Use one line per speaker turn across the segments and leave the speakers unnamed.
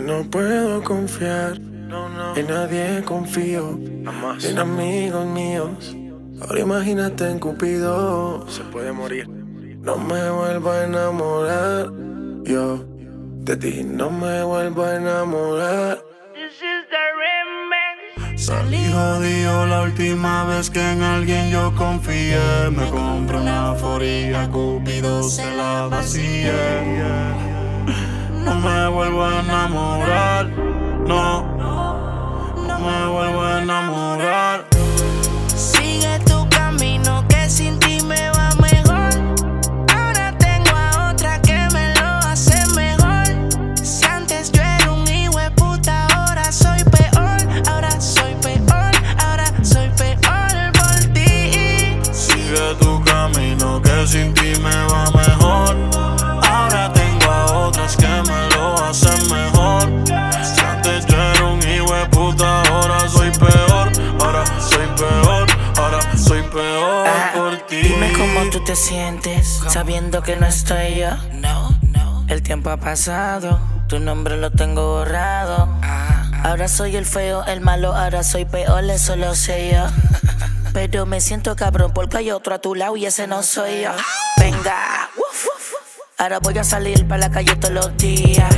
No puedo confiar, en nadie confío, en amigos míos. Ahora imagínate en Cupido,
se puede morir.
No me vuelvo a enamorar, yo de ti no me vuelvo a enamorar.
Salí jodido la última vez que en alguien yo confié. Me compré una foría, Cupido se la vacía. No me vuelvo a enamorar, no. No me vuelvo a enamorar.
Cómo tú te sientes sabiendo que no estoy yo. No, no. El tiempo ha pasado, tu nombre lo tengo borrado. Ahora soy el feo, el malo, ahora soy peor, eso lo sé yo. Pero me siento cabrón porque hay otro a tu lado y ese no soy yo. Venga. Ahora voy a salir para la calle todos los días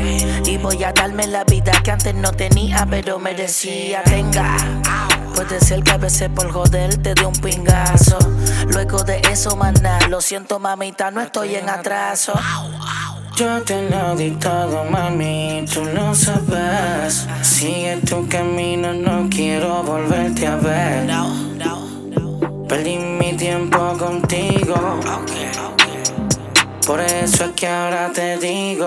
Y voy a darme la vida que antes no tenía pero merecía Venga Puede ser que a veces por joder te dé un pingazo Luego de eso, maná, lo siento mamita, no estoy en atraso yo te lo di todo, mami, tú lo sabes. Sigue tu camino, no quiero volverte a ver. Perdí mi tiempo contigo. Por eso es que ahora te digo.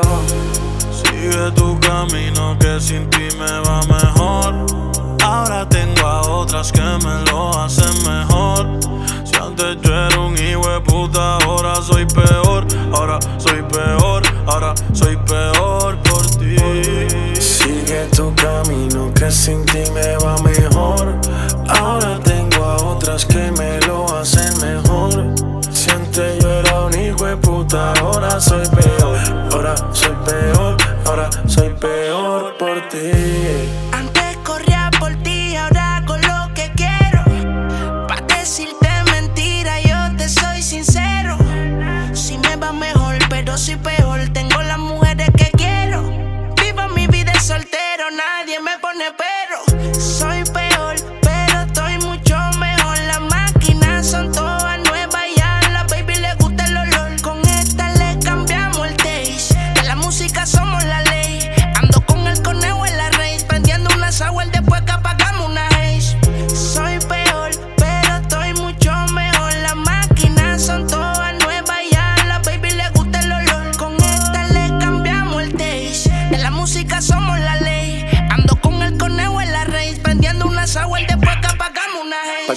Sigue tu camino que sin ti me va mejor. Ahora a otras que me lo hacen mejor. Si antes yo era un hijo de puta, ahora soy peor. Ahora soy peor, ahora soy peor por ti.
Sigue tu camino que sin ti me va mejor. Ahora tengo a otras que me lo hacen mejor. Si antes yo era un hijo de puta, ahora soy peor. Ahora soy peor, ahora soy peor por ti.
Pero.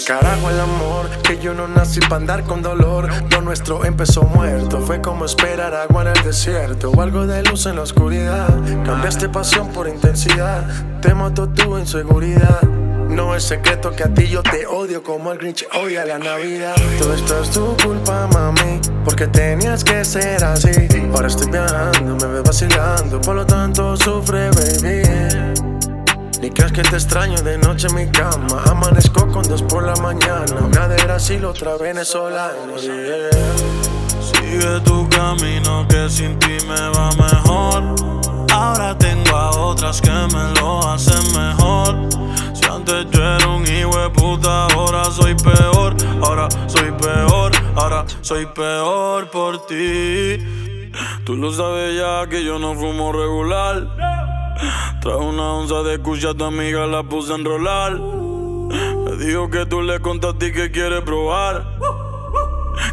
Carajo el amor, que yo no nací para andar con dolor. Lo nuestro empezó muerto, fue como esperar agua en el desierto. O algo de luz en la oscuridad. Cambiaste pasión por intensidad, te mató tu inseguridad. No es secreto que a ti yo te odio como el Grinch odia la Navidad. Todo esto es tu culpa, mami, porque tenías que ser así. Ahora estoy viajando, me ves vacilando, por lo tanto sufre, baby. Ni creas que te extraño de noche en mi cama. Amanezco con dos por la mañana. Una de Brasil, otra venezolana.
Sigue tu camino que sin ti me va mejor. Ahora tengo a otras que me lo hacen mejor. Si antes yo era un hijo de puta, ahora soy peor. Ahora soy peor, ahora soy peor por ti. Tú lo sabes ya que yo no fumo regular. Trae una onza de cucha tu amiga, la puse a enrolar. Me dijo que tú le contaste y que quiere probar.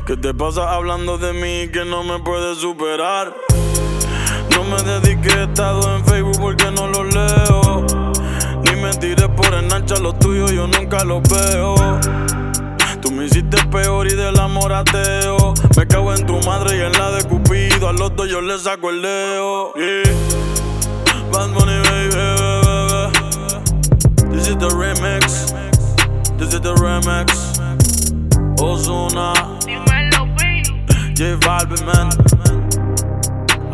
¿Qué te pasa hablando de mí y que no me puedes superar? No me dediqué estado en Facebook porque no lo leo. Ni me tiré por enancha los tuyos, yo nunca los veo. Tú me hiciste peor y del amor ateo. Me cago en tu madre y en la de Cupido. A los yo le saco el Bunny, قلبي من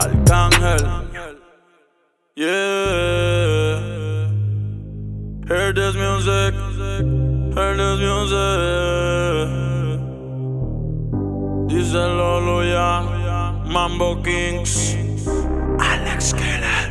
الكانهل Yeah. Hear this music. Hear this music. Diesel Oloya Mambo Kings. Alex Keller.